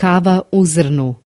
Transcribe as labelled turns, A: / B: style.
A: cava o zrnu